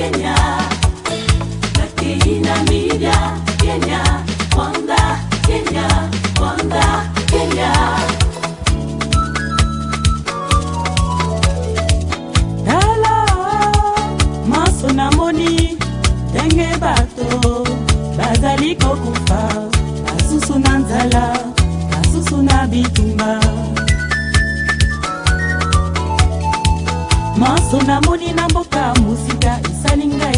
Kenya, lakini Namibia, Kenya, Rwanda, Kenya, Rwanda, Kenya. Tala maso namoni ndenge bato bazali kokufa basusu na nzala basusu na bitumba maso namoni na mboka mosika esalinga